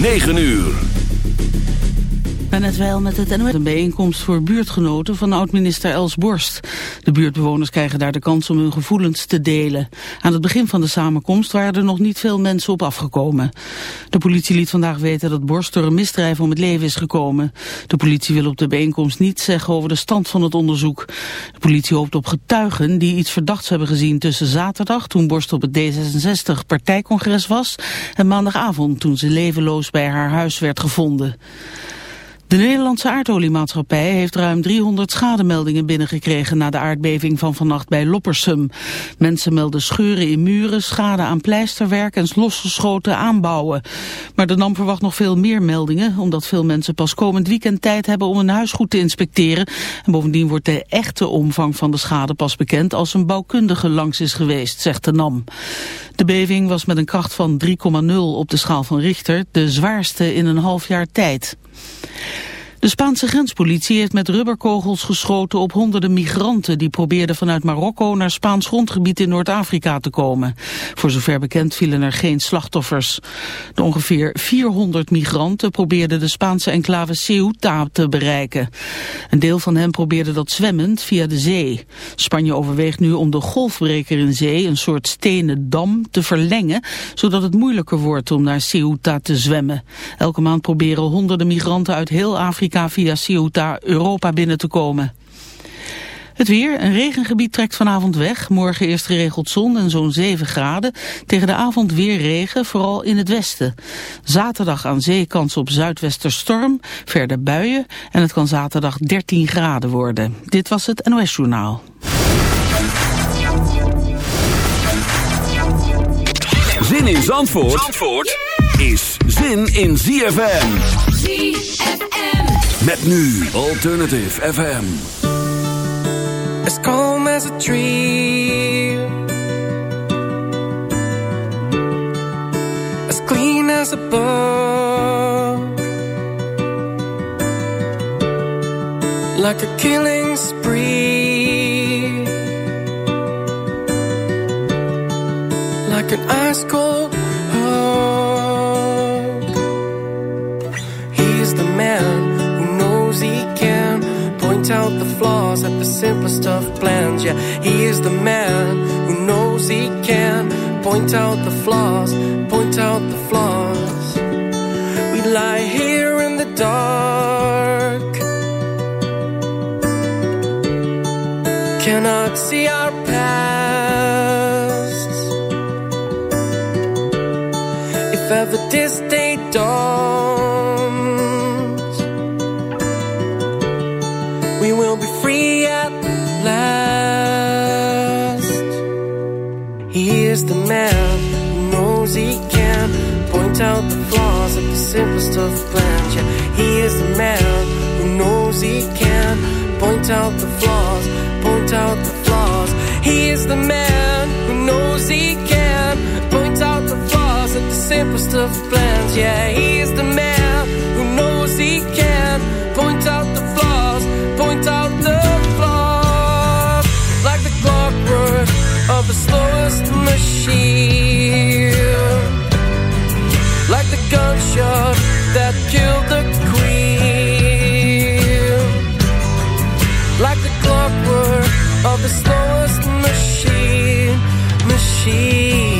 9 uur. Net wel met het NOS. Een bijeenkomst voor buurtgenoten van oud-minister Els Borst. De buurtbewoners krijgen daar de kans om hun gevoelens te delen. Aan het begin van de samenkomst waren er nog niet veel mensen op afgekomen. De politie liet vandaag weten dat Borst door een misdrijf om het leven is gekomen. De politie wil op de bijeenkomst niets zeggen over de stand van het onderzoek. De politie hoopt op getuigen die iets verdachts hebben gezien tussen zaterdag... toen Borst op het D66-partijcongres was... en maandagavond toen ze levenloos bij haar huis werd gevonden. De Nederlandse aardoliemaatschappij heeft ruim 300 schademeldingen binnengekregen na de aardbeving van vannacht bij Loppersum. Mensen melden scheuren in muren, schade aan pleisterwerk en losgeschoten aanbouwen. Maar de NAM verwacht nog veel meer meldingen, omdat veel mensen pas komend weekend tijd hebben om een huis goed te inspecteren. En bovendien wordt de echte omvang van de schade pas bekend als een bouwkundige langs is geweest, zegt de NAM. De beving was met een kracht van 3,0 op de schaal van Richter, de zwaarste in een half jaar tijd. De Spaanse grenspolitie heeft met rubberkogels geschoten op honderden migranten die probeerden vanuit Marokko naar Spaans grondgebied in Noord-Afrika te komen. Voor zover bekend vielen er geen slachtoffers. De ongeveer 400 migranten probeerden de Spaanse enclave Ceuta te bereiken. Een deel van hen probeerde dat zwemmend via de zee. Spanje overweegt nu om de golfbreker in zee, een soort stenen dam, te verlengen, zodat het moeilijker wordt om naar Ceuta te zwemmen. Elke maand proberen honderden migranten uit heel Afrika via Ceuta Europa binnen te komen. Het weer, een regengebied trekt vanavond weg. Morgen eerst geregeld zon en zo'n 7 graden. Tegen de avond weer regen, vooral in het westen. Zaterdag aan zee kans op zuidwesterstorm, verder buien. En het kan zaterdag 13 graden worden. Dit was het NOS Journaal. Zin in Zandvoort, Zandvoort is zin in ZFM. ZFM. Met nu Alternative FM. As calm as a tree. As clean as a book. Like a killing spree. Like an ice cold he is the man who knows he can point out the flaws, point out the flaws. We lie here in the dark, cannot see our past. If ever this is the man who knows he can. Point out the flaws, point out the flaws. He is the man who knows he can. Point out the flaws of the simplest of plans. Yeah, he is the man who knows he can. Point out the flaws, point out the flaws, like the clockwork of the slowest machine. Like the gunshot that killed of the slowest machine Machine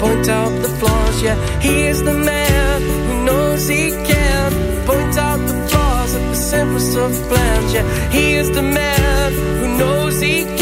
point out the flaws. Yeah, he is the man who knows he can point out the flaws of the simplest of plans. Yeah, he is the man who knows he can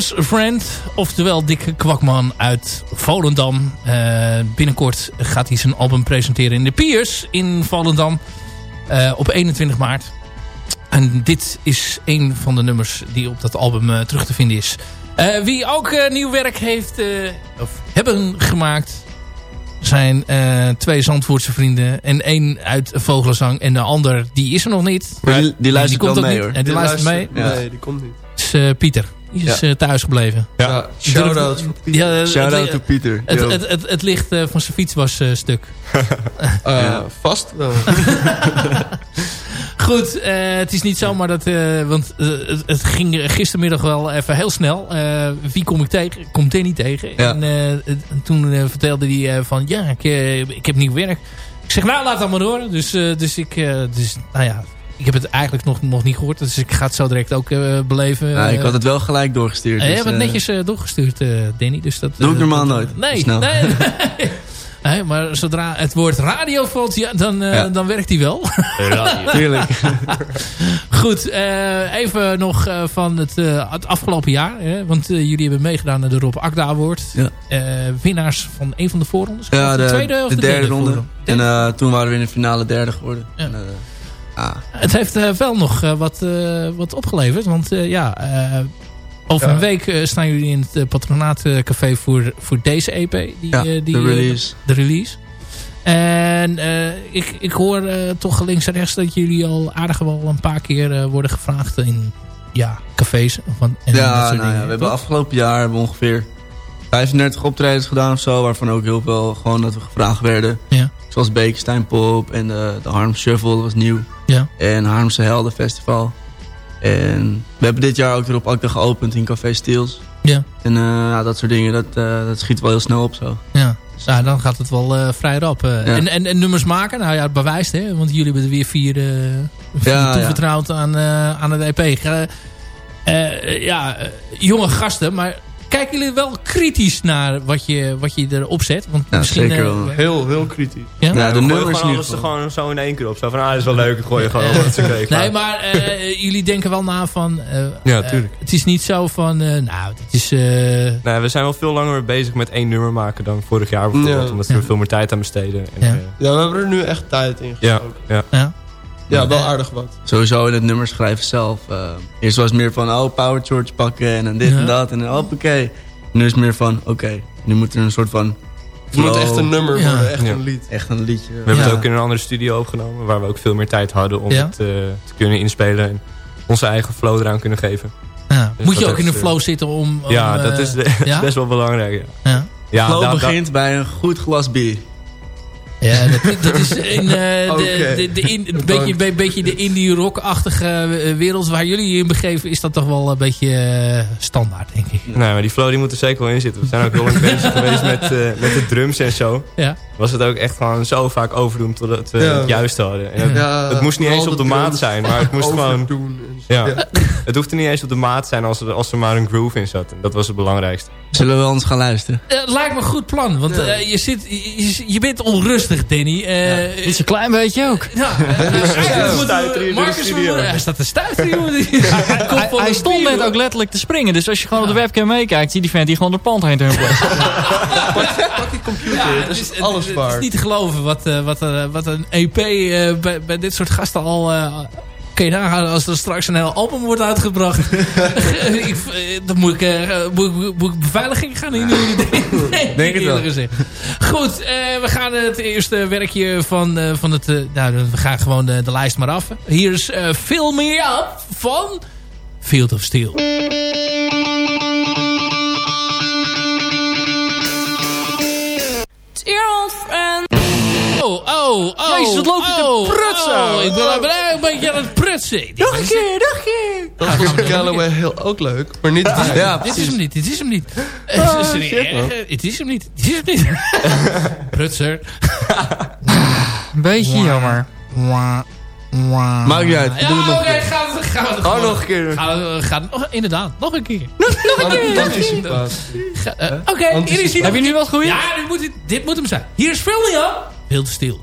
Clueless Friend, oftewel Dikke Kwakman uit Volendam. Eh, binnenkort gaat hij zijn album presenteren in de Piers in Volendam eh, op 21 maart. En dit is een van de nummers die op dat album eh, terug te vinden is. Eh, wie ook eh, nieuw werk heeft eh, of hebben gemaakt zijn eh, twee Zandvoortse vrienden. En één uit Vogelenzang. En de ander, die is er nog niet. Maar die, die luistert komt wel mee niet. hoor. En die, luistert mee. Ja. Nee, die komt niet. Dat is eh, Pieter. Die is eh, thuis gebleven. Ja, shout-out. Ja, Shout-out het, to Pieter. het, het, het, het licht eh, van zijn fiets was eh, stuk. Uh, Vast wel. Goed, eh, het is niet zomaar dat... eh, want het, het ging gistermiddag wel even heel snel. Eh, wie kom ik tegen? Komt Danny tegen. Ja. En eh, toen vertelde hij van... Ja, ik, ik heb nieuw werk. Ik zeg, nou, laat dat maar horen. Dus, eh, dus ik... eh, dus, nou ja... Ik heb het eigenlijk nog, nog niet gehoord. Dus ik ga het zo direct ook eh, beleven. Ja, ik Eh, had het wel gelijk doorgestuurd. Eh, je dus, hebt het netjes doorgestuurd, eh, Danny. Dus dat, Doe ik normaal dat- nooit. Nee, Snel. nee, nee. Nee, maar zodra het woord radio valt, ja, dan, eh, Ja. dan werkt hij wel. Tuurlijk. Goed, eh, even nog eh, van het, eh, het afgelopen jaar. Hè, want jullie hebben meegedaan aan de Rob Akda Award. Ja. Eh, winnaars van een van de voorrondes. Ja, de, tweede of de derde ronde. En eh, toen waren we in de finale derde geworden. Ja. En, Het heeft eh, wel nog eh, wat, eh, wat opgeleverd. Want ja, over Ja. een week staan jullie in het patronaatcafé voor, voor deze EP. Die, ja, die, de release. de release. En ik, ik hoor toch links en rechts dat jullie al aardig wel een paar keer worden gevraagd in ja, cafés. Van, en dat ja, soort nou ja, dingen, we hebben afgelopen jaar hebben ongeveer 35 optredens gedaan of zo. Waarvan ook heel veel gewoon dat we gevraagd werden. Ja. Zoals Bekenstein Pop en de, de Harlem Shuffle dat was nieuw. Ja. En Harlemse Helden Festival. En we hebben dit jaar ook weer op Acta geopend in Café Steels. Ja. En eh, dat soort dingen, dat, eh, dat schiet wel heel snel op zo. Ja. Nou, dan gaat het wel eh, vrij rap. Ja. En, en, en nummers maken, nou ja, het bewijst hè. Want jullie hebben er weer vier, vier Ja, toevertrouwd aan, aan het EP. Ja, jonge gasten, maar kijken jullie wel kritisch naar wat je, wat je erop zet? Want Ja, misschien, zeker eh, wel. Heel, heel kritisch. Ja? Ja, de nummers gewoon alles er gewoon zo in één keer op. Zo van, ah, dat is wel leuk. Ik gooi je gewoon wat ze kreeg. Nee, maar eh, jullie denken wel na van... eh, Ja, tuurlijk. het is niet zo van... eh, nou, het is... eh, Nee, we zijn wel veel langer bezig met één nummer maken dan vorig jaar bijvoorbeeld. Ja. Omdat we Ja. er veel meer tijd aan besteden. En, Ja. Ja, we hebben er nu echt tijd in ja, gestoken. ja. ja. Ja, wel aardig wat. Sowieso in het nummer schrijven zelf. eh, eerst was het meer van, oh, power chords pakken en dan dit Ja. en dat. En dan hoppakee. Nu is het meer van, oké, nu moet er een soort van Het moet flow, echt een nummer Ja. worden, echt Ja. een lied. Echt een liedje. We hebben Ja. het ook in een andere studio opgenomen. Waar we ook veel meer tijd hadden om Ja. het eh, te kunnen inspelen. En onze eigen flow eraan kunnen geven. ja. Dus Moet je ook in een eh, flow zitten om... om, ja, dat is, de- ja? best wel belangrijk. Ja, ja. ja Flow da- da- begint bij een goed glas bier. Ja, dat, dat is in, uh, Oké. de, de, de in, een beetje, be, beetje de indie rock-achtige eh, wereld waar jullie je in begeven, is dat toch wel een beetje eh, standaard, denk ik. Nee, maar die flow die moet er zeker wel in zitten. We zijn ook heel lang bezig geweest met, eh, met de drums en zo. Ja. Was het ook echt gewoon zo vaak overdoen totdat we Ja. het juiste hadden. En het, Ja, het moest niet eens op de de maat zijn, maar het moest gewoon... Ja. Het hoefde niet eens op de maat zijn als er, als er maar een groove in zat. En dat was het belangrijkste. Zullen we ons gaan luisteren? Eh, lijkt me een goed plan, want Ja. eh, je, zit, je, je bent onrustig, Danny. Eh, Iets een klein beetje ook. Ja, dus de Marcus Hij staat te stuiteren, jongen. Hij, Komt van hij een stond net ook letterlijk te springen. Dus als je gewoon op de webcam meekijkt, zie je die vent die gewoon door het pand heen te. Pak je computer, Ja, dat is is, alles waar. Het is niet te geloven wat, eh, wat, eh, wat een EP eh, bij, bij dit soort gasten al... eh kun je nagaan als er straks een heel album wordt uitgebracht. ik, eh, dan moet ik, eh, moet, ik- moet ik beveiliging gaan in. Nee, Denk het wel. gezegd. Goed, eh, we gaan het eerste werkje van, eh, van het... eh, nou, we gaan gewoon de, de lijst maar af. Hier is eh Fill Me Up van Field of Steel. Dear old friend. Oh, oh, oh. Jezus, wat loop je te oh, prutsen. Oh, ik ben, ben een beetje aan het prutsen. nog een keer, nog een keer. Dat was Galloway heel ook leuk, maar niet dit. Ja, Dit is hem niet, dit is hem niet. Shit, eh, Het is hem niet, het is hem niet. Prutser. Een beetje jammer. Maakt niet uit. Ja, Doe het nog een keer. gaan we gaan we Oh, nog een keer. Gaan we, gaan, nog, inderdaad, nog een keer. Anticipatie. Ga- eh, Oké, hier is hij. Heb je nu wat goed? Ja, dit moet, dit moet hem zijn. Hier is Up. Heel stil.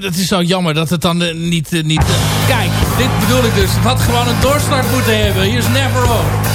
Dat is zo jammer dat het dan eh, niet... eh, niet eh, kijk, dit bedoel ik dus. Het had gewoon een doorstart moeten hebben. Hier is Never.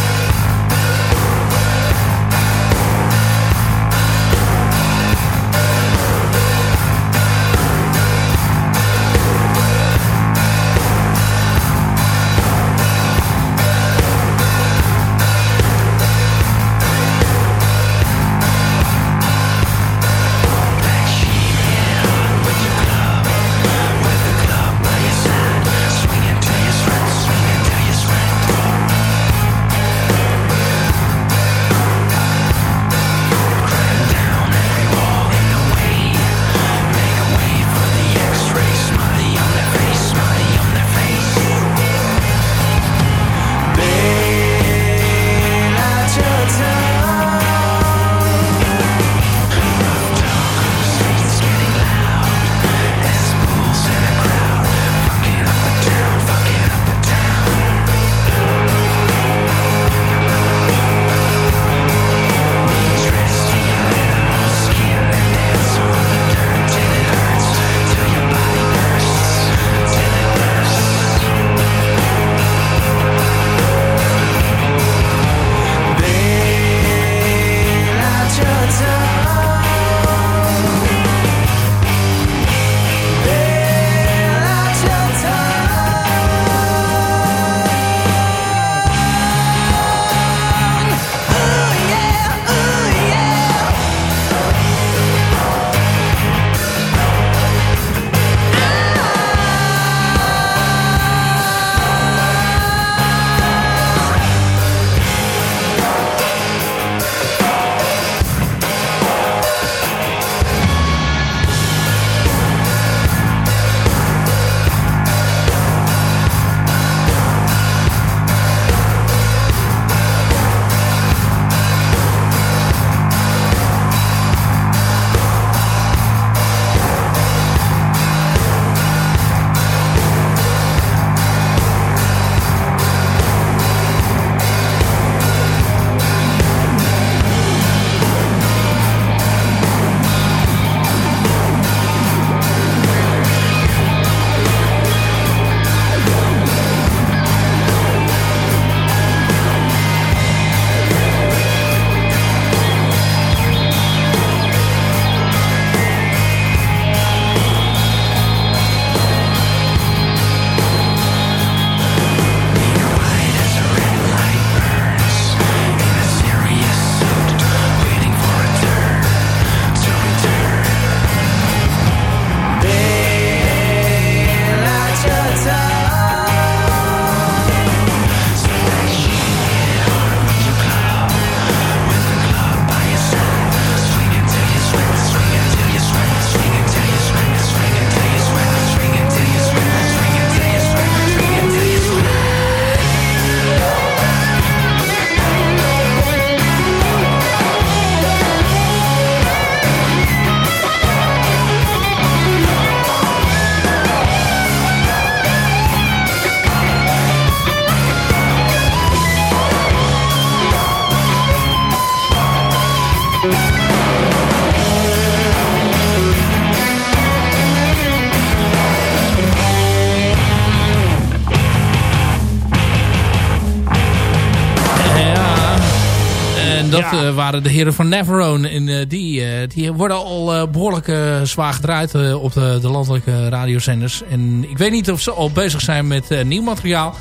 Dat eh, waren de heren van Neverone. En eh, die, eh, die worden al eh, behoorlijk eh, zwaar gedraaid op de, de landelijke radiozenders. En ik weet niet of ze al bezig zijn met nieuw materiaal.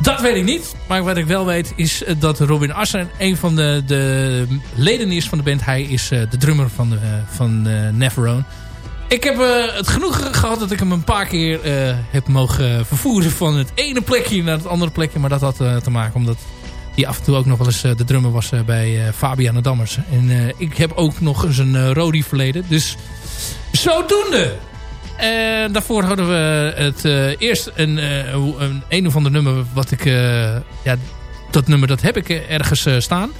Dat weet ik niet. Maar wat ik wel weet is dat Robin Asser een van de, de leden is van de band. Hij is de drummer van, de, van Neverone. Ik heb het genoegen gehad dat ik hem een paar keer heb mogen vervoeren van het ene plekje naar het andere plekje. Maar dat had te maken omdat die af en toe ook nog wel eens eh, de drummer was eh, bij eh Fabian de Dammers. En ik heb ook nog eens een uh, Rodi verleden. Dus zodoende. En daarvoor hadden we het eerst een, een een of ander nummer wat ik... ja, dat nummer dat heb ik ergens staan.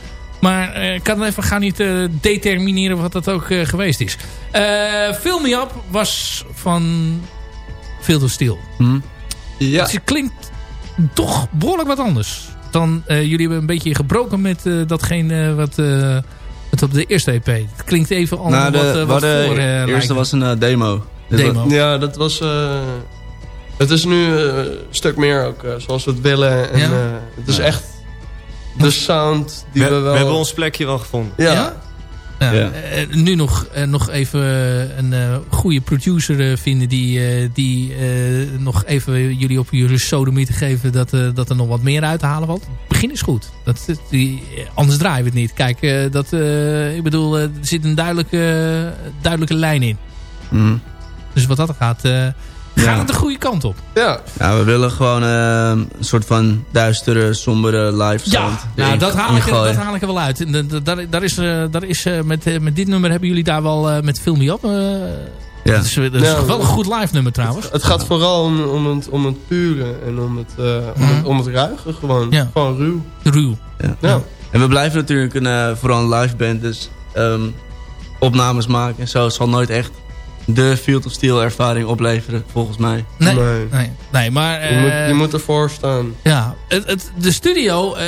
Maar ik kan even gaan niet determineren wat dat ook geweest is. Eh Fill Me Up was van Veel Steel. Hm? Ja. Dus het klinkt toch behoorlijk wat anders. Dan eh, jullie hebben een beetje gebroken met eh, datgene wat, eh, wat op de eerste EP. Het klinkt even al Nou, de, wat, we wat voor eh, eerste lijken. was een demo. Dit demo. Ja, dat was... eh, het is nu een stuk meer ook zoals we het willen. En, Ja? eh, het is Ja. echt de sound die We, we, we wel... hebben ons plekje wel gevonden. Ja, Ja? Ja, Ja. eh, nu nog, eh, nog even eh, een goede producer vinden die, die nog even jullie op jullie sodomieten geven dat, dat er nog wat meer uit te halen valt. Het begin is goed. Dat, die, anders draaien we het niet. Kijk, dat, ik bedoel, er zit een duidelijke, duidelijke lijn in. Mhm. Dus wat dat gaat. Gaat het de goede kant op. ja. Ja, we willen gewoon eh, een soort van duistere, sombere live Ja, nou, dat, haal ik, er- ingooien. dat haal ik er wel uit. Da- Daar, daar is, eh, daar is, eh, met, eh, met dit nummer hebben jullie daar wel eh, met Film Me Up. eh, Ja. Dat is, dat is Ja. wel een goed live nummer trouwens. Het gaat vooral om, om, het, om het pure en om het, eh, om het, om het ruige gewoon. Ja. Gewoon ruw. Ruw. Ja. Ja. En we blijven natuurlijk een, eh, vooral een live band, dus ehm, opnames maken en zo. Het zal nooit echt de Field of Steel ervaring opleveren, volgens mij. Nee, Nee. nee, nee maar... Je, eh, moet, je moet ervoor staan. ja, het, het, de studio eh,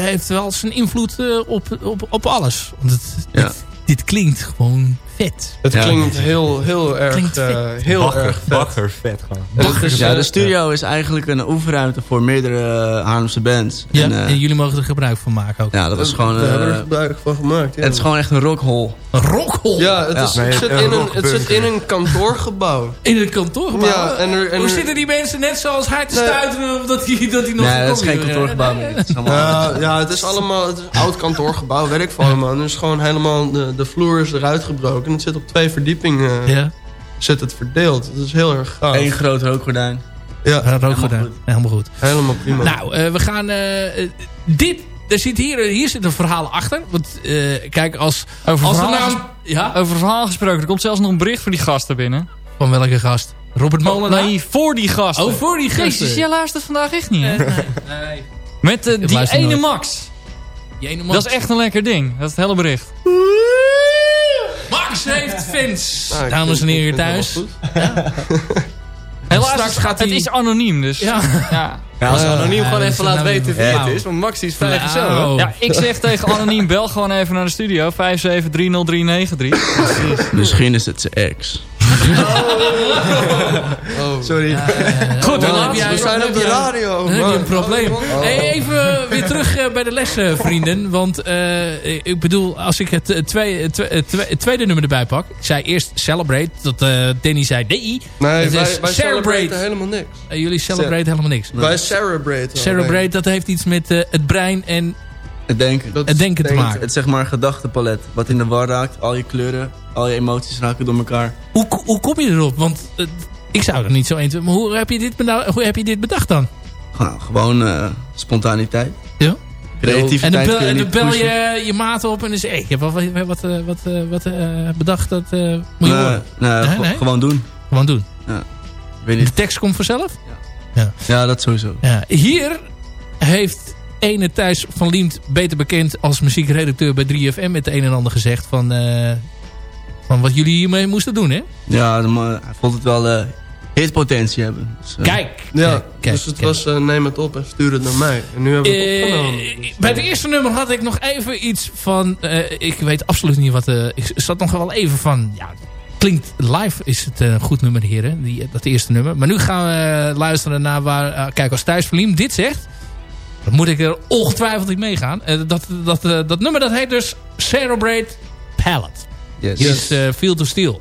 heeft wel zijn invloed eh, op, op, op alles. Want het, Ja. dit, dit klinkt gewoon vet. Het Ja. klinkt heel, heel erg, Klinkt vet. eh, heel Bakker, erg vet. vet gewoon. Is, Ja, eh, de studio is eigenlijk een oefenruimte voor meerdere eh, Haarlemse bands. Ja? En, eh, en jullie mogen er gebruik van maken ook. ja, dat was gewoon... We hebben er gebruik van gemaakt. Ja. het is gewoon echt een rockhole. Een rockhol Ja, het, is, Ja. het, zit in een een, het zit in een kantoorgebouw. in het kantoorgebouw. Ja, en er- en Hoe zitten die mensen net zoals hij te Nee. stuiteren of dat hij, dat hij nog Nee, dat is geen kantoorgebouw meer. Het is allemaal- Ja, ja, het is allemaal het is een oud kantoorgebouw, weet ik veel allemaal. Dus gewoon helemaal, de, de vloer is eruit gebroken. En het zit op twee verdiepingen Ja, zit het verdeeld. Het is heel erg gaaf. Eén groot rookgordijn. Ja, ja rookgordijn. Helemaal goed. Helemaal goed. helemaal prima. Nou, eh, we gaan... eh, eh, dit, er zit hier, hier zit een verhaal achter. Want eh, kijk, als, Over als er verhaal, nou... Ja? over verhaal gesproken, er komt zelfs nog een bericht voor die gasten binnen. Van welke gast? Robert Molenaar? Nee, voor die gasten. Oh, voor die gasten. Jezus, jij luistert vandaag echt niet, hè? Nee, nee. Met eh, die ene nooit. Max. Die ene man- Dat is echt een lekker ding. Dat is het hele bericht. Max heeft fans. Nou, ik Dames en heren thuis. het goed. Helaas, straks gaat het hij- is anoniem, dus... Ja. ja. Ja, als anoniem Ja, gewoon even laat nou- weten wie Ja. het is. Want Max is vrij Nou. gezellig. Ja, ik zeg tegen anoniem, bel gewoon even naar de studio. 5730393. Misschien is het zijn ex. Oh. Sorry. Goed, dan heb jij, we zijn op de radio. Dan heb je een probleem. Oh. Hey, even weer terug eh, bij de les, eh, vrienden. Want eh, ik bedoel, als ik het eh, twee- eh, twee- eh, twee- het tweede nummer erbij pak. Ik zei eerst Celebrate. Dat eh, Danny zei nee. Nee, Het wij, is wij Celebrate. helemaal niks. Eh, jullie celebrate helemaal niks. Wij celebraten. Celebrate, dat heeft iets met eh, het brein en Het denken. Dat het denken te maken. Het zeg maar een gedachtepalet. Wat in de war raakt. Al je kleuren, al je emoties raken door elkaar. Hoe, hoe kom je erop? Want eh, ik zou er niet zo eens... Maar hoe heb je dit, hoe heb je dit bedacht dan? Nou, gewoon eh, spontaniteit. Ja? Creativiteit En dan bel, je en dan bel je je maat op en dan zeg je... Hey, ik heb wel wat, wat, wat, eh, wat eh, bedacht. Dat moet je Nee, horen. nee, Nee, ge- nee? gewoon doen. Gewoon doen. Weet De tekst komt vanzelf? Ja, dat sowieso. Ja. Hier heeft ene Thijs van Liemt, beter bekend als muziekredacteur bij 3FM... met de een en ander gezegd van, van wat jullie hiermee moesten doen, hè? Ja, maar hij vond het wel hitpotentie hebben. Dus, Kijk. Ja, kijk, kijk, dus het kijk. was eh, neem het op en stuur het naar mij. En nu hebben we het Eh, opgenomen. Dus, bij het eerste nummer had ik nog even iets van... eh, ik weet absoluut niet wat... eh, ik zat nog wel even van... Ja, klinkt live is het een goed nummer, heren. Die, dat eerste nummer. Maar nu gaan we luisteren naar waar... kijk, als Thijs Verliem dit zegt... Dan moet ik er ongetwijfeld in meegaan. Eh, dat, dat, dat nummer dat heet dus Celebrate Palette. yes. Hier is eh, Field of Steel.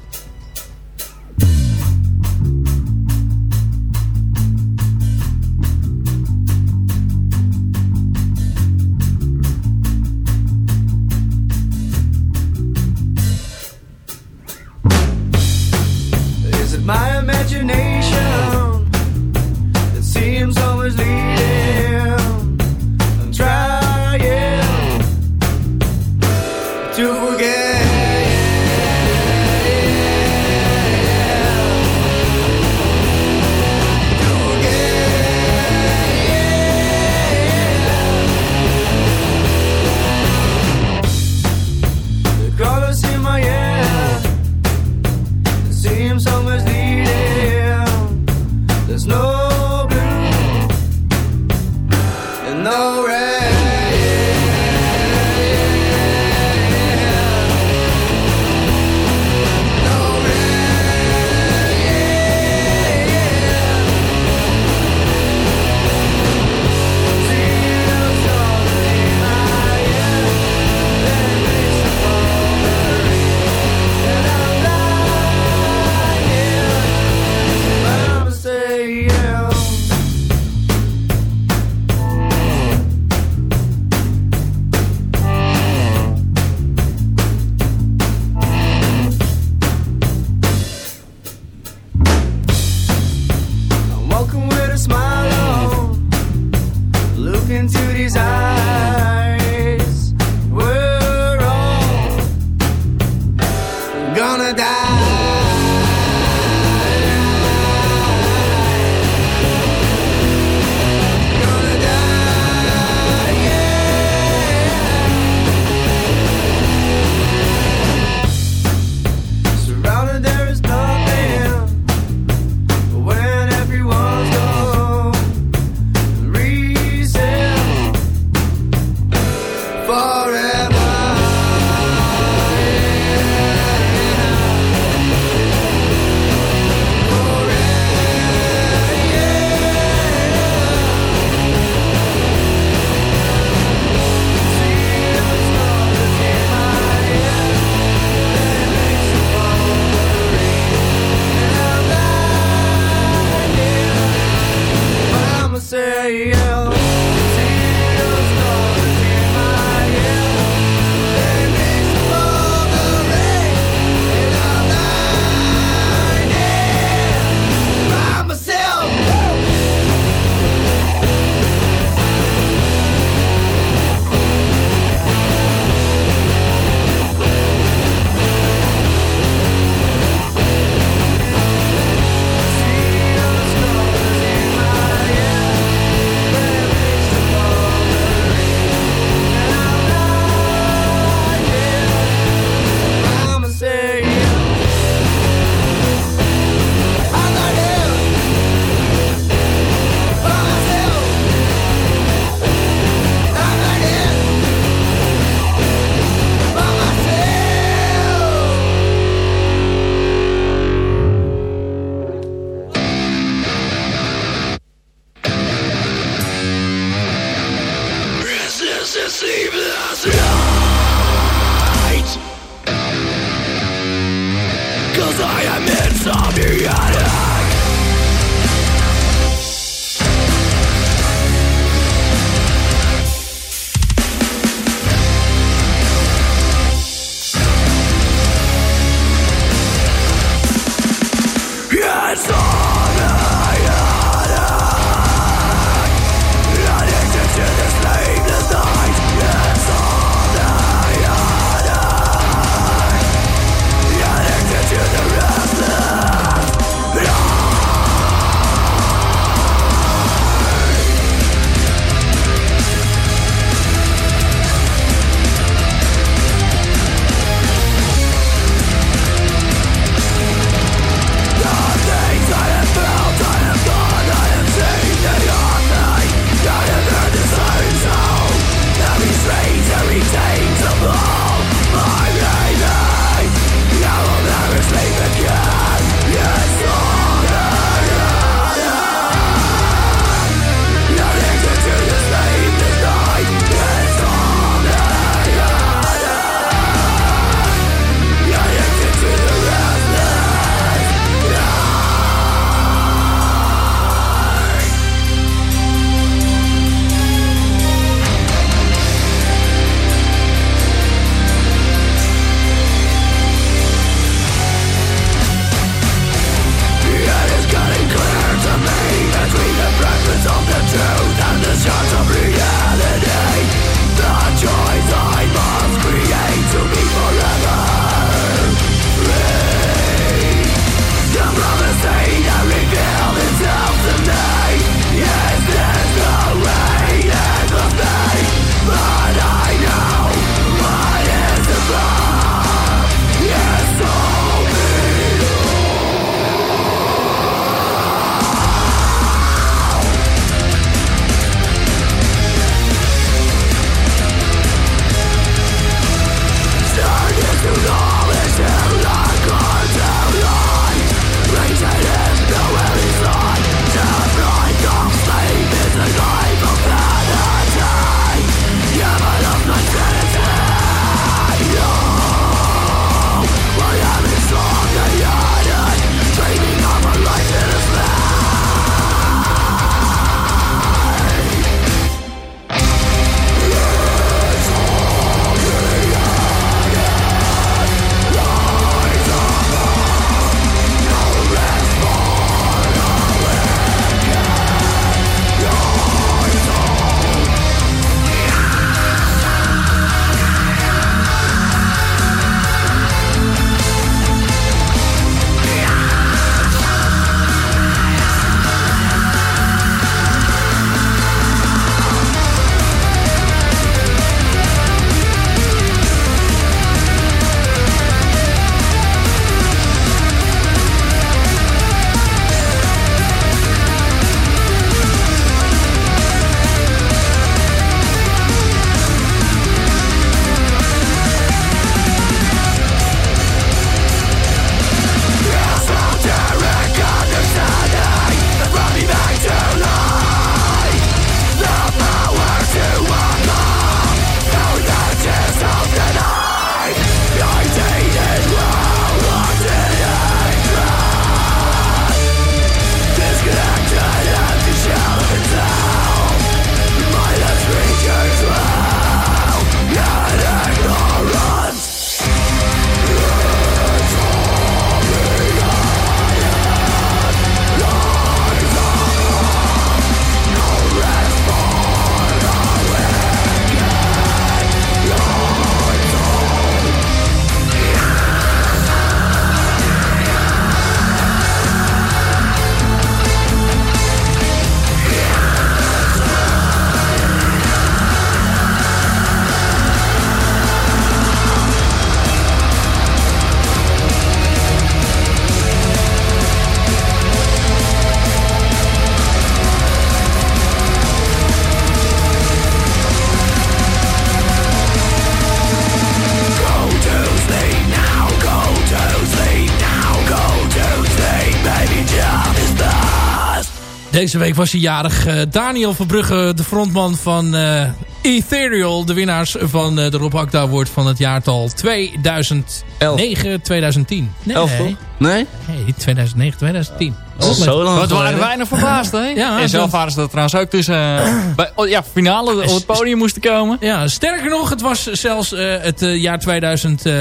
Deze week was hij jarig. Eh, Daniel Verbrugge, de frontman van eh, Ethereal. De winnaars van eh, de Rob Akda Award van het jaartal 2009, 2010. Nee, Elf, toch? Nee? Nee, 2009, 2010. Dat is zo lang Wat waren wij nog verbaasd, hè? Ja, en zelf dat- waren ze dat trouwens ook tussen... eh, bij, oh, ja, finale op het podium moesten komen. Ja, sterker nog, het was zelfs eh, het eh, jaar 2000, eh,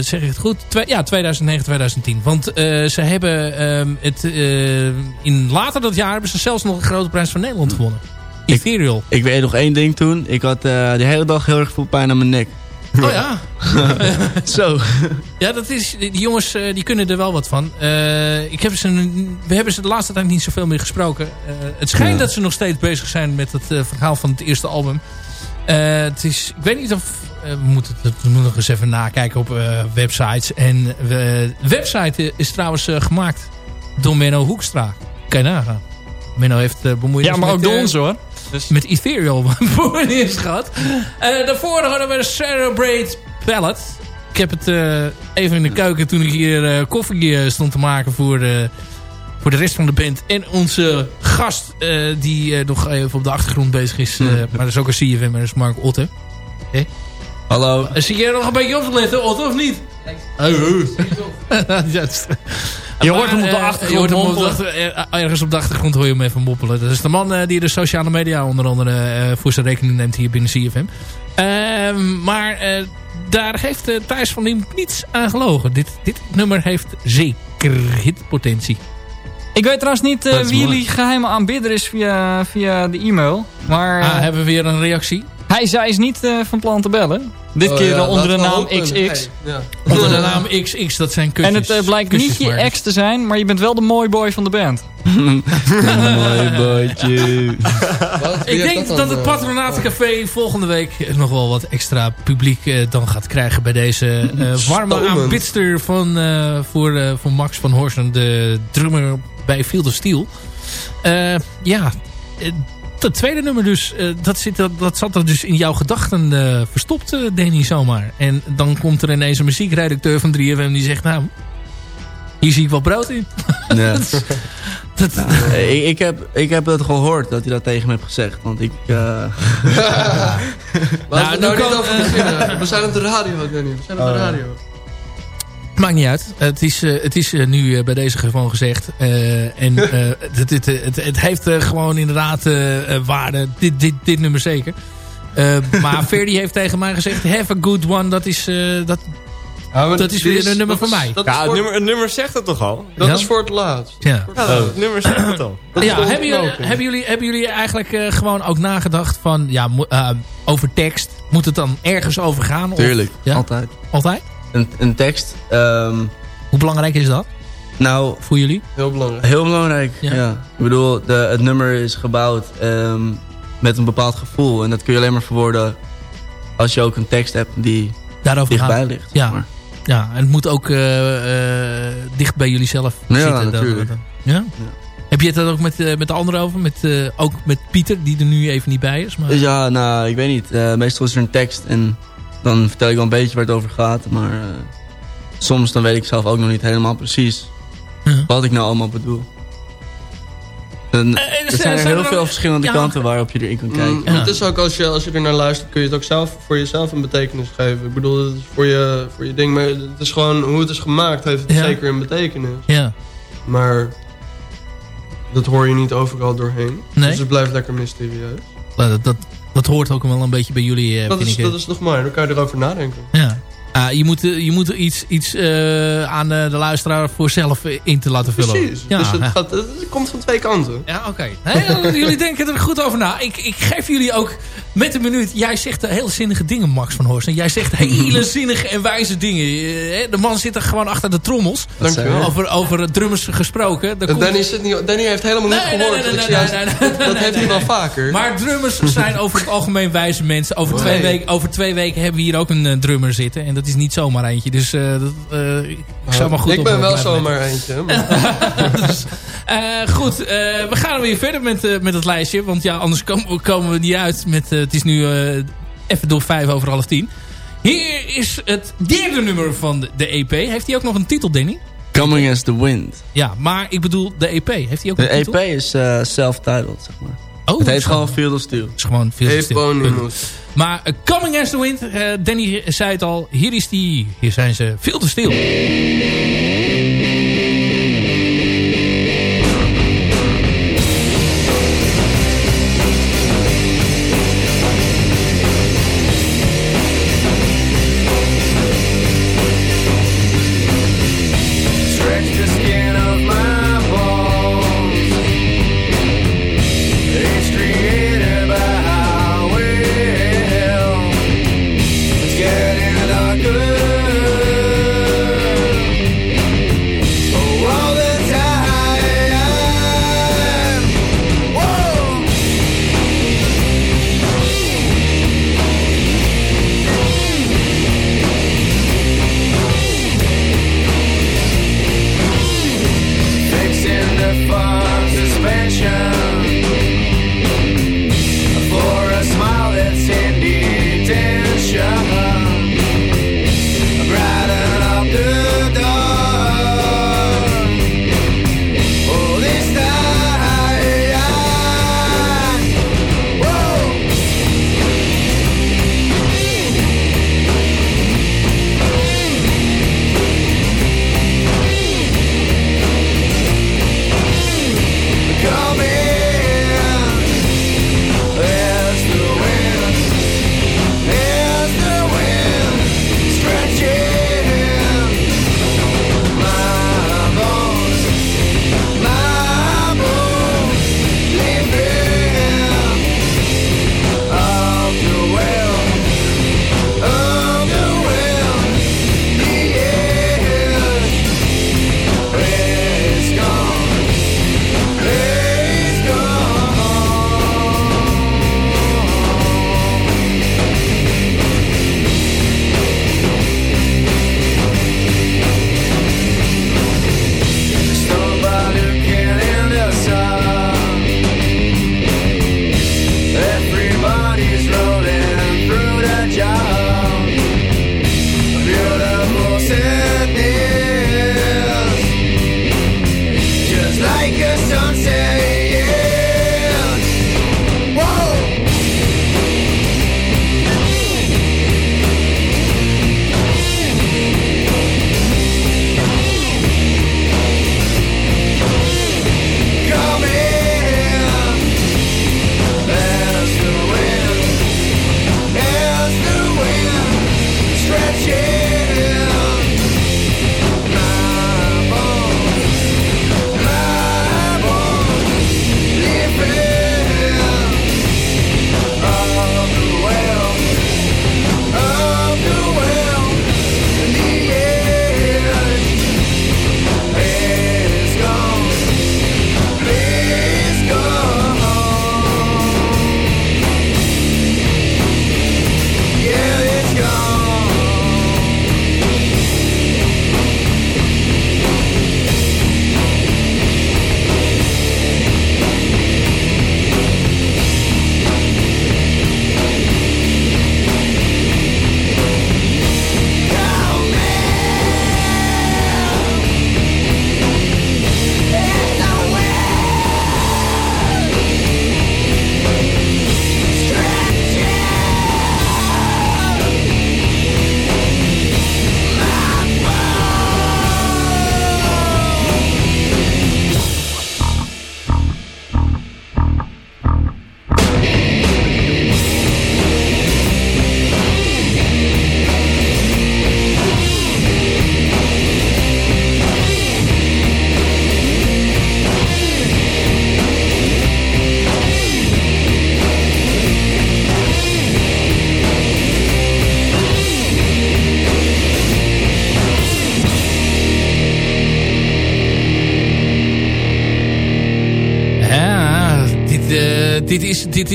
zeg ik het goed? Twee- ja, 2009, 2010. Want eh, ze hebben ehm, het, eh, in later dat jaar hebben ze zelfs nog de grote prijs van Nederland gewonnen. Ethereal. Ik weet nog één ding toen. Ik had eh de hele dag heel erg veel pijn aan mijn nek. Oh ja. Zo. Ja, dat is, die jongens eh, die kunnen er wel wat van. Eh, ik heb ze, we hebben ze de laatste tijd niet zoveel meer gesproken. Eh, het schijnt Ja. dat ze nog steeds bezig zijn met het verhaal van het eerste album. Eh, het is, ik weet niet of... we moeten het we moeten nog eens even nakijken op eh, websites. En de website is trouwens eh, gemaakt door Menno Hoekstra. Kan je nagaan. Menno heeft uh, bemoeid Ja, maar ook met, door ons hoor. Dus, met Ethereal bemoeienis gehad. Eh daarvoor hadden we Celebrate Palette. Ik heb het eh, even in de keuken toen ik hier eh, koffie stond te maken voor, de voor de rest van de band. En onze gast die nog even op de achtergrond bezig is. eh, maar dat is ook een CFM, dat is Mark Otte. Hallo. Uh, zie je er nog een beetje op te letten, Otto, of niet? Oh, oh. Ja, het Je hoort hem op de eh, achtergrond je hoort hem op de eh, ergens op de achtergrond hoor je hem even moppelen. Dat is de man eh, die de sociale media onder andere eh, voor zijn rekening neemt hier binnen CFM. Ehm, maar eh, daar heeft Thijs van Diem niets aan gelogen. Dit, dit nummer heeft zeker hitpotentie. Ik weet trouwens niet uh, wie jullie geheime aanbidder is via, via de e-mail. Maar uh, ah, hebben we weer een reactie? Hij, zij is niet uh, van plan te bellen. Dit Oh, keer ja, onder de naam. XX. Hey, ja. Onder de naam XX, dat zijn kutjes. En het uh, blijkt Kutjes, niet je maar- ex te zijn, maar je bent wel de mooi boy van de band. Mooi? Wie Ik denk dan, dat het eh, Patronaatcafé volgende week nog wel wat extra publiek eh, dan gaat krijgen bij deze eh, warme aanbidster van, eh, voor, eh, voor Max van Horsen, de drummer bij Field of Steel. Eh, ja, eh, dat tweede nummer dus, eh, dat, zit, dat, dat zat er dus in jouw gedachten eh, verstopt, eh, Danny, zomaar. En dan komt er ineens een muziekredacteur van 3FM die zegt, nou, hier zie ik wel brood in. Ja. Dat, ik, ik, heb, ik heb het gehoord dat hij dat tegen me heeft gezegd. Want ik... eh, Laten we Nou, het nu nou niet kan- over beginnen. We zijn op de radio, Danny. We zijn op de radio. Maakt niet uit. Het is, eh, het is eh, nu eh, bij deze gewoon gezegd. Eh, en eh, het, het, het, het heeft gewoon inderdaad waarde. Dit, dit, dit nummer zeker. Eh, maar Verdi heeft tegen mij gezegd... Have a good one. Dat is, eh, dat, Ja, Dat is weer een nummer van mij. Dat, Ja, het voor, nummer, het nummer zegt het toch al? dat Ja? is voor het laatst. ja. Ja, het nummer zegt het al. Dat Ja, hebben, jullie, hebben, jullie, hebben jullie eigenlijk eh, gewoon ook nagedacht van... Ja, eh, over tekst. Moet het dan ergens over gaan? Of- tuurlijk, Ja? altijd. Altijd? Een, een tekst. ehm, Hoe belangrijk is dat nou, voor jullie? Heel belangrijk. heel belangrijk. Ja. Ja. Ik bedoel, de, het nummer is gebouwd ehm, met een bepaald gevoel. En dat kun je alleen maar verwoorden als je ook een tekst hebt die Daarover dichtbij gaat. ligt. Ja. maar. Ja, en het moet ook eh, eh, dicht bij jullie zelf Ja, zitten. Dat- natuurlijk. dat- ja? Heb je het dan ook met, eh, met de anderen over? Met, eh, ook met Pieter, die er nu even niet bij is. Maar... Dus ja, nou, ik weet niet. Eh, meestal is er een tekst en dan vertel ik wel een beetje waar het over gaat. Maar eh, soms dan weet ik zelf ook nog niet helemaal precies Ja. wat ik nou allemaal bedoel. En, Eh, er zijn er heel er veel ook- verschillende Ja. kanten waarop je erin kan kijken. Mm, Ja. Het is ook als je, als je er naar luistert, kun je het ook zelf voor jezelf een betekenis geven. Ik bedoel, het is voor je, voor je ding, maar het is gewoon hoe het is gemaakt, heeft het Ja. zeker een betekenis. Ja. Maar dat hoor je niet overal doorheen. Nee. Dus het blijft lekker mysterieus. Nou, Dat, dat, dat hoort ook wel een beetje bij jullie, eh, Dat vind is, ik. dat is nog mooi, dan kan je erover nadenken. Ja. Ah, je moet, eh, je moet iets, iets eh, aan de, de luisteraar voor zelf in te laten vullen. Precies. Ja, dus het, ja. gaat, het komt van twee kanten. Ja, oké. Jullie denken er goed over na. Ik, ik geef jullie ook met een minuut. Jij zegt heel zinnige dingen, Max van Horst. En jij zegt hele zinnige en wijze dingen. Eh, De man zit er gewoon achter de trommels. Dankjewel. Over, over drummers gesproken. En komt- Danny, zit niet, Danny heeft helemaal niet gehoord. nee, dat heeft hij wel vaker. Maar drummers zijn over het algemeen wijze mensen. Over twee, weken, over twee weken hebben we hier ook een eh, drummer zitten. En dat is niet zomaar eentje. Dus eh, dat, ik zou maar goed ik ben wel zomaar eentje. Maar Dus, eh, goed, eh, we gaan weer verder met, eh, met het lijstje. Want ja, anders komen, komen we niet uit. Met, het is nu eh, even door vijf over half tien. Hier is het derde nummer van de, de EP. Heeft hij ook nog een titel, Danny? Coming as the Wind. Ja, maar ik bedoel de EP. Heeft hij ook De een titel? EP is eh, self-titled, zeg maar. Oh, het heet zo. gewoon Field of Steel. Het is gewoon veel te stil. Eponymous. Maar eh, Coming as the Wind, eh, Danny zei het al. Hier is die. Hier zijn ze veel te stil.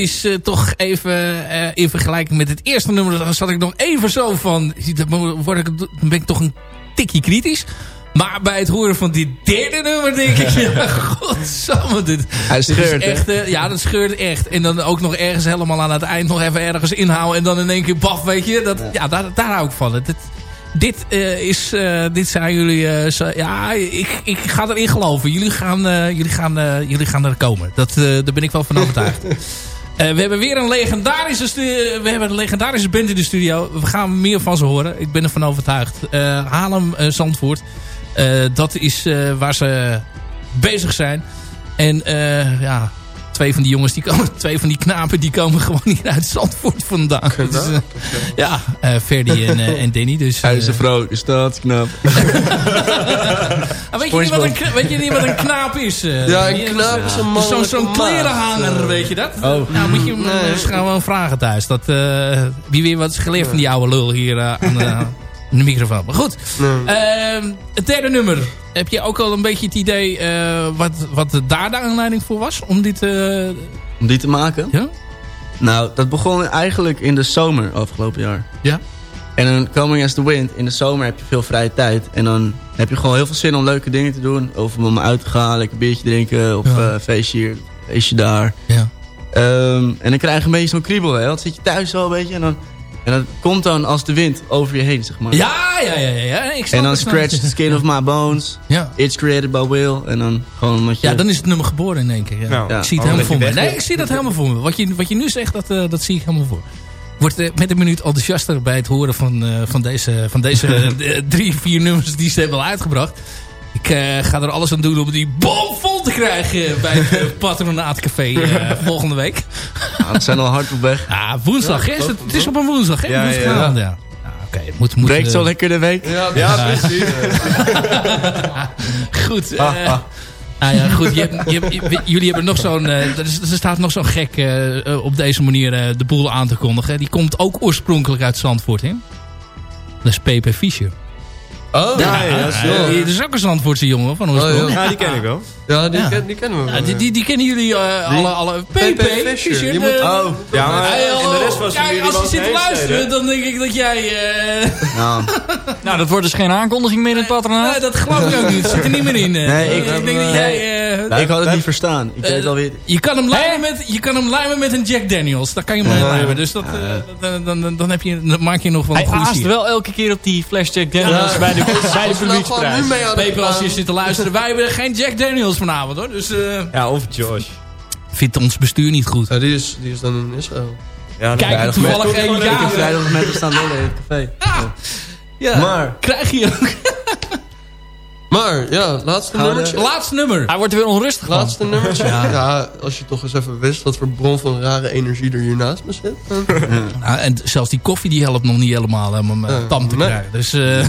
Is, dit eh, toch even eh, in vergelijking met het eerste nummer. Dan zat ik nog even zo van... Word ik, ben ik toch een tikje kritisch. Maar bij het horen van dit derde nummer denk ik... ja, godsamme. Dit, Hij dit scheurt, hè? echt, eh, Ja, dat scheurt echt. En dan ook nog ergens helemaal aan het eind nog even ergens inhouden. En dan in één keer baf, weet je. Dat, ja. daar, daar hou ik van. Dit, is, dit zijn jullie... zo- ja, ik, ik ga erin geloven. Jullie gaan, jullie gaan, jullie gaan er komen. Dat, daar ben ik wel van overtuigd. Eh, we hebben weer een legendarische, we hebben een legendarische band in de studio. We gaan meer van ze horen. Ik ben ervan overtuigd. Haarlem, eh, Zandvoort. Dat is waar ze bezig zijn. En ja, twee van die jongens, die komen, twee van die knapen, die komen gewoon hier uit Zandvoort vandaan. Dus, eh, ja, eh Ferdy en, eh, en Danny. Dus, Hij is eh, een vrouw, de staatsknap. ah, weet, je niet wat een, weet je niet wat een knaap is? eh? Ja, een knaap is een mannelijke zo'n maagd, klerenhanger, eh. weet je dat? Oh. Nou, moet je hem Nee. eens gewoon vragen thuis. Dat, eh, wie weer wat is geleerd van die oude lul hier eh, aan, de, aan de microfoon. Maar goed, Nee. Ehm, het derde nummer. Heb je ook al een beetje het idee eh, wat, wat daar de aanleiding voor was? Om dit... eh, Om die te maken? ja? Nou, dat begon eigenlijk in de zomer afgelopen jaar. Ja. En dan Coming as the Wind, in de zomer heb je veel vrije tijd. En dan heb je gewoon heel veel zin om leuke dingen te doen. Of om uit te gaan, lekker biertje drinken. Of Ja. eh, feestje hier, feestje daar. Ja. Ehm, en dan krijg je een beetje zo'n kriebel. Hè? Want dan zit je thuis wel een beetje. En, dan, en dat komt dan als de wind over je heen, zeg maar. Ja, ja, ja. ja. Ik snap En dan Scratch the Skin of My Bones. Ja. It's created by Will. En dan gewoon wat je... ja, dan is het nummer geboren in één keer. Ja. Nou, ik zie het oh, helemaal voor me. Nee, ik zie dat helemaal voor me. Wat je, wat je nu zegt, dat, eh, dat zie ik helemaal voor. Wordt eh, met een minuut enthousiaster bij het horen van, eh, van deze, van deze drie, vier nummers die ze hebben uitgebracht. Ik eh, ga er alles aan doen om die bom vol te krijgen bij het eh, Patronaatcafé eh, volgende week. Nou, we zijn al hard op weg. Ah, woensdag, Het, het is op een woensdag, hè? Ja, ja, Woensdagavond, ja. Nou, Oké, het moet... moet Breekt zo lekker de week. Ja, Ja, precies. Goed. eh, Nou ja, goed. Je, hebt- je, hebt- je- jullie hebben nog zo'n... eh, er, is- staat nog zo'n gek op deze manier de boel aan te kondigen. Die komt ook oorspronkelijk uit Zandvoort, hè? Dat is P.P. Fischer. Oh, Ja, ja, ja, zo. Die is ook een Zandvoortse jongen van oorsprong. Oh, ja. Ja, die ken ik wel. Ja, die, Ja. Ken, die kennen we wel. Ja, die, die, die kennen jullie eh, alle, alle... P.P. Fischer, moet- Oh, ja, maar Hey, in hallo. de rest was Kijk, als je zit te luisteren, dan denk ik dat jij... eh, Nou, Nou, dat wordt dus geen aankondiging meer in het patronaat. nee, dat geloof ik ook niet. Het zit er niet meer in. eh. Nee, ik- ik denk dat jij... eh, ik had het niet verstaan. Ik weet alweer... Je kan hem lijmen met, je kan hem lijmen met een Jack Daniels. Daar kan je hem mee lijmen. Dus dat, eh, dan, dan, dan, heb je, dan maak je nog wel een Hij goede aast sier. wel elke keer op die flashjack Daniels Ja. bij de, bij de nou gewoon publieksprijs. Peper, als je gedaan- zit te luisteren. Wij hebben geen Jack Daniels vanavond hoor. Dus eh Ja, of Josh. vindt ons bestuur niet goed. Ja, die is, die is dan in Israël. Ja, Kijk, vrijdag toevallig met- één Ik jaar. heb vrijdag met hem staan lullen in het café. Ja, Maar- krijg je ook. Maar, ja, laatste nummertje. Laatste nummer. Hij wordt er weer onrustig van. Laatste nummertje. Ja. als je toch eens even wist wat voor bron van rare energie er hier naast me zit. Nou, en zelfs die koffie die helpt nog niet helemaal om hem eh, tam te nee. krijgen. Dus eh,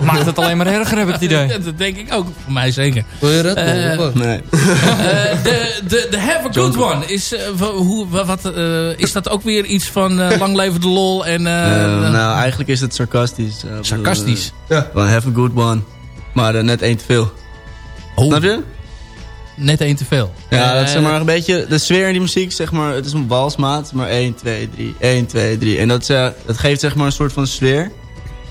Maakt het alleen maar erger, heb ik het idee. dat denk ik ook. Voor mij zeker. Wil je Red Bull Eh? Nee. Eh, De de de Have a Good One. Is, eh, hoe, wa- wat, eh, is dat ook weer iets van lang leven de lol? En, nou, eigenlijk is het sarcastisch. Sarcastisch. Van have a good one. Maar net één te veel. Oh, Snap je? net één te veel. Ja, dat is zeg maar een beetje de sfeer in die muziek, zeg maar, het is een walsmaat, maar 1, 2, 3, 1, 2, 3. En dat, eh, dat geeft zeg maar een soort van sfeer.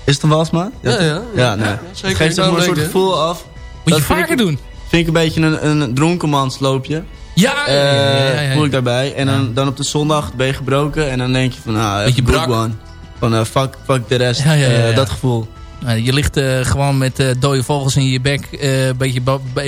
Is het een walsmaat? Ja, ja. ja. Nee. Zeker. geeft een soort gevoel af. Moet je vaker doen. Vind ik een beetje een, een dronkenmansloopje. Ja, ja, ja, ja, Eh, ja, ja. voel ik daarbij. En dan, dan op de zondag ben je gebroken en dan denk je van, Beetje brak. one. Van eh, fuck, fuck de rest. Eh, dat gevoel. Nou, je ligt gewoon met dode vogels in je bek een beetje,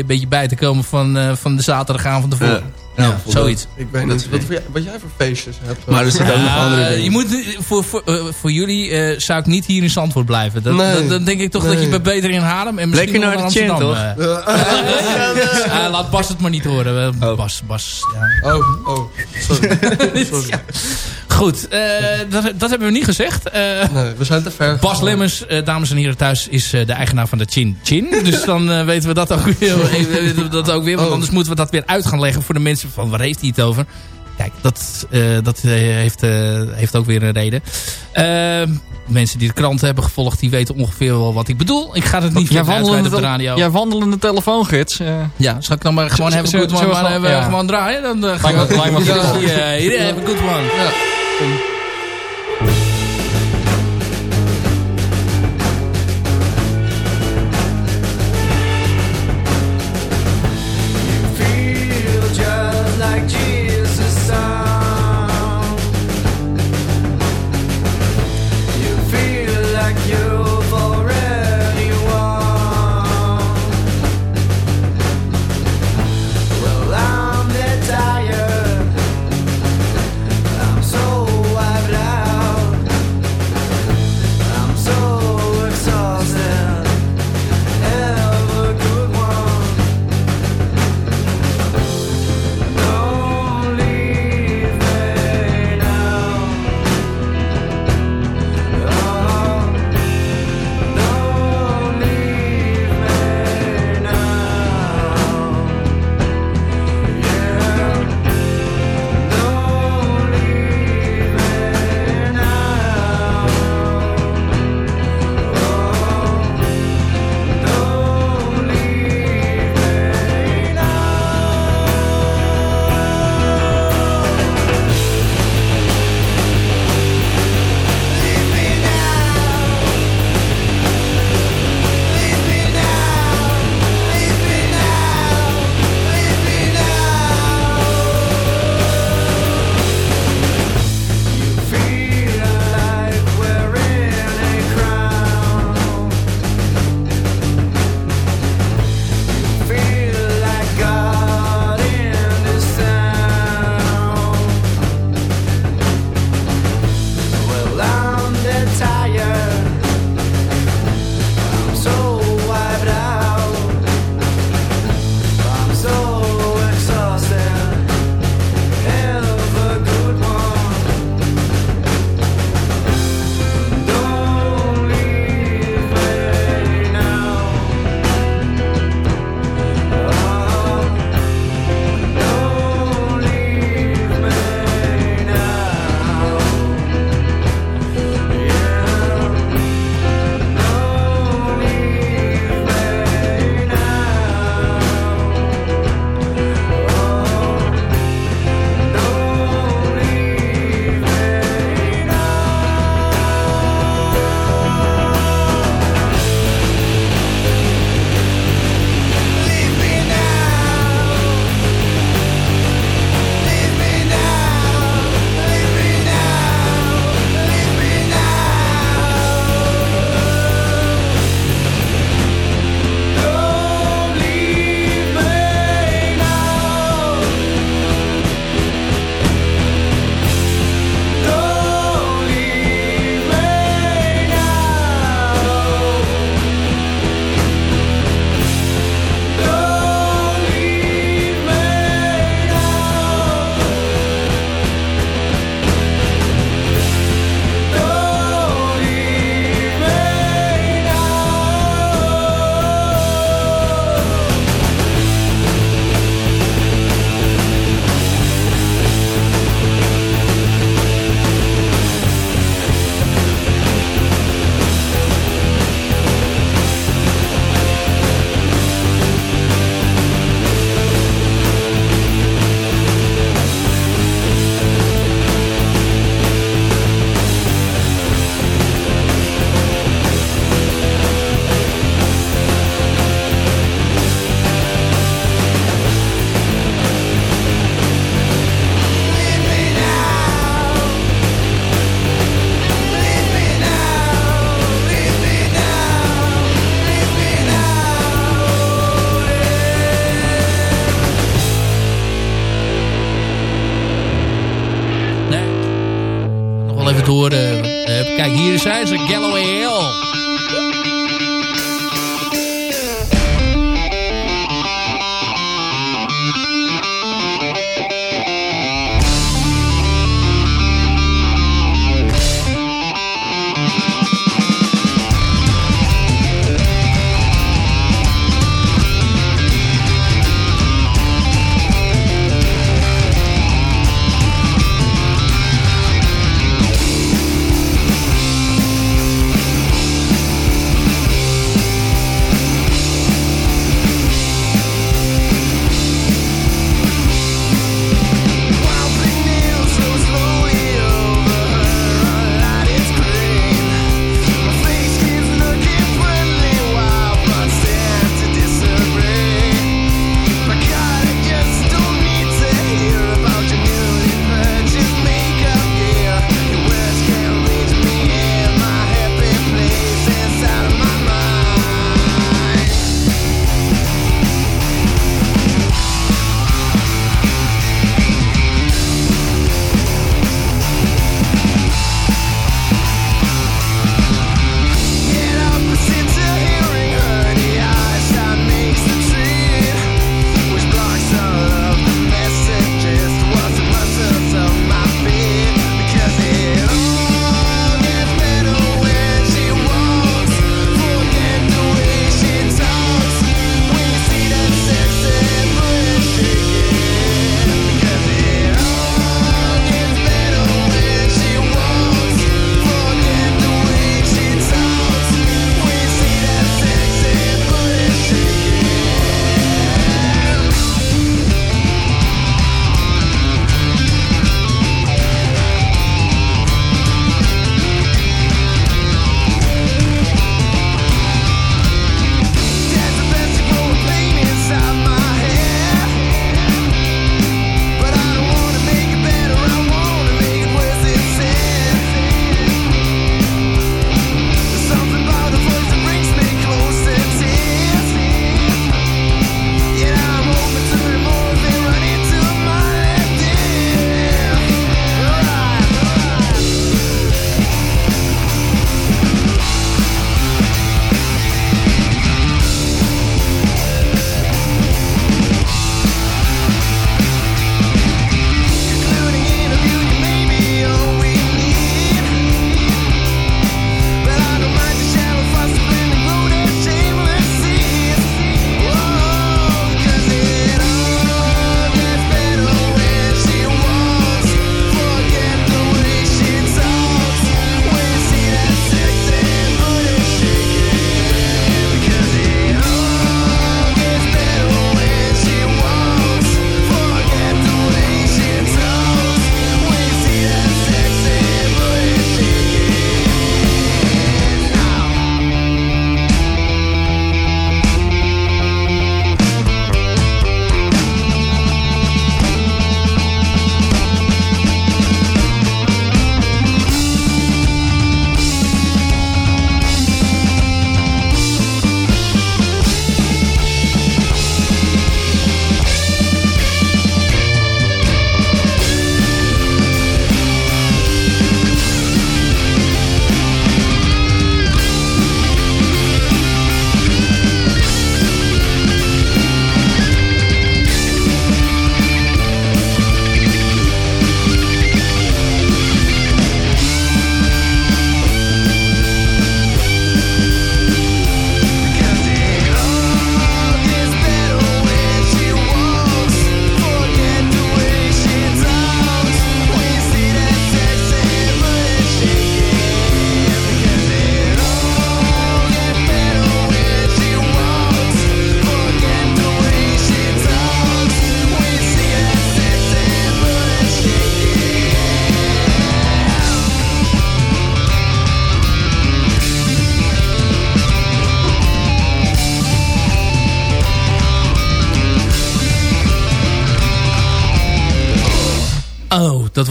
beetje bij te komen van, van de zaterdagavond ervoor. Ja. Ja, Ja, zoiets. Ik weet niet wat, jij- wat jij voor feestjes hebt. Maar er zitten ook nog andere dingen. je moet, eh, voor, voor, eh, voor jullie eh, zou ik niet hier in Zandvoort blijven. Dat, Nee. dat- dan denk ik toch Nee. dat je beter in Haarlem en misschien Lekker naar de chin, Amsterdam. toch? eh. Eh, laat Bas het maar niet horen. Eh, Oh. Bas, Bas. Ja. Oh, oh, sorry. sorry. Goed, eh, dat, dat hebben we niet gezegd. Eh, Nee, we zijn te ver. Bas. Lemmers, eh, dames en heren thuis, is eh, de eigenaar van de Chin Chin. Dus dan eh, weten we dat ook weer. eh, dat ook weer want Oh. anders moeten we dat weer uit gaan leggen voor de mensen van waar heeft hij het over. Kijk, dat, eh, dat eh, heeft, eh, heeft ook weer een reden. Eh, mensen die de krant hebben gevolgd, die weten ongeveer wel wat ik bedoel. Ik ga het niet verder uitweiden op de radio. jij wandelende telefoongids. Ja, zal ik dan maar gewoon goed zullen we maar gewoon- draaien? Dan gaan Lijkt me- we... lijkt me Ja, goed. hier, hier, have a good one. Ja.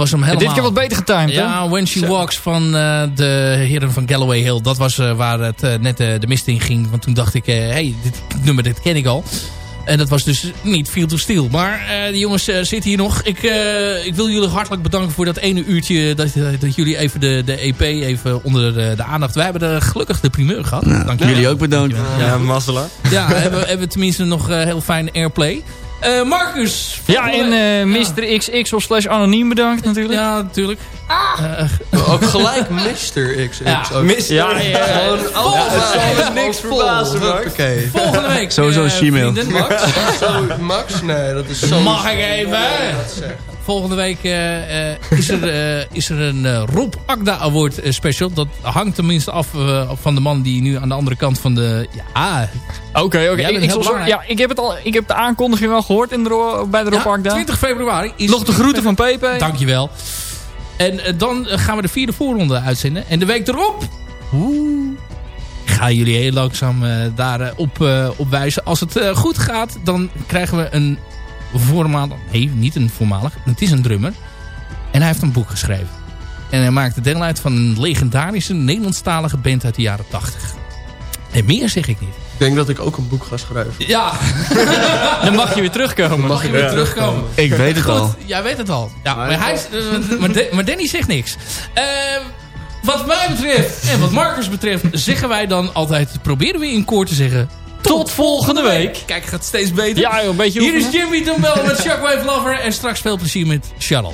Was hem helemaal. dit keer wat beter getimed, Ja, When She Walks van uh, de heren van Galloway Hill. Dat was uh, waar het uh, net de mist in ging. Want toen dacht ik, hé, hey, dit nummer dit ken ik al. En dat was dus niet veel to Steel. Maar uh, de jongens uh, zitten hier nog. Ik, uh, ik wil jullie hartelijk bedanken voor dat ene uurtje... dat, dat jullie even de, de EP even onder de, de aandacht... Wij hebben er gelukkig de primeur gehad. Nou, Dank jullie ook bedankt. Ja, ja mazzela. Ja, hebben, hebben tenminste nog heel fijn airplay. Uh, Marcus. Ja, en uh, Mr. XX of slash anoniem bedankt natuurlijk. Ja, natuurlijk. Ah. Uh, ook gelijk Mr. XX. Ja, ook. Mr. Ja, ja. Gewoon niks verbazen, Oké. Volgende week. Sowieso Gmail. Max? Max? Nee, dat is zo. Mag ik even? Volgende week is, er, is er een Rob Agda Award special. Dat hangt tenminste af van de man die nu aan de andere kant van de... Ja, Oké, okay, oké. Okay. Ik, ik, ja, ik heb het al. Ik heb de aankondiging al gehoord in de, bij de Rob ja, 20 februari. Is Nog de groeten van Pepe. Dankjewel. En dan gaan we de vierde voorronde uitzenden. En de week erop... Oeh, gaan jullie heel langzaam uh, daarop uh, op wijzen. Als het goed gaat, dan krijgen we een voormalig... Nee, niet een voormalig. Het is een drummer. En hij heeft een boek geschreven. En hij maakte deel uit van een legendarische Nederlandstalige band uit de jaren 80. En meer zeg ik niet. Ik denk dat ik ook een boek ga schrijven. Ja. Dan mag je weer terugkomen. Dan mag je weer ja. terugkomen. Ik weet het Goed, al. Jij weet het al. Ja, maar, hij, uh, maar, de, maar, Danny zegt niks. Uh, wat mij betreft en wat Marcus betreft zeggen wij dan altijd... proberen we in koor te zeggen... Tot volgende week. Kijk, gaat steeds beter. Ja, een beetje Hier is Jimmy Dumbbell met Shockwave Lover. En straks veel plezier met Shuttle.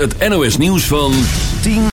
Het NOS nieuws van 10.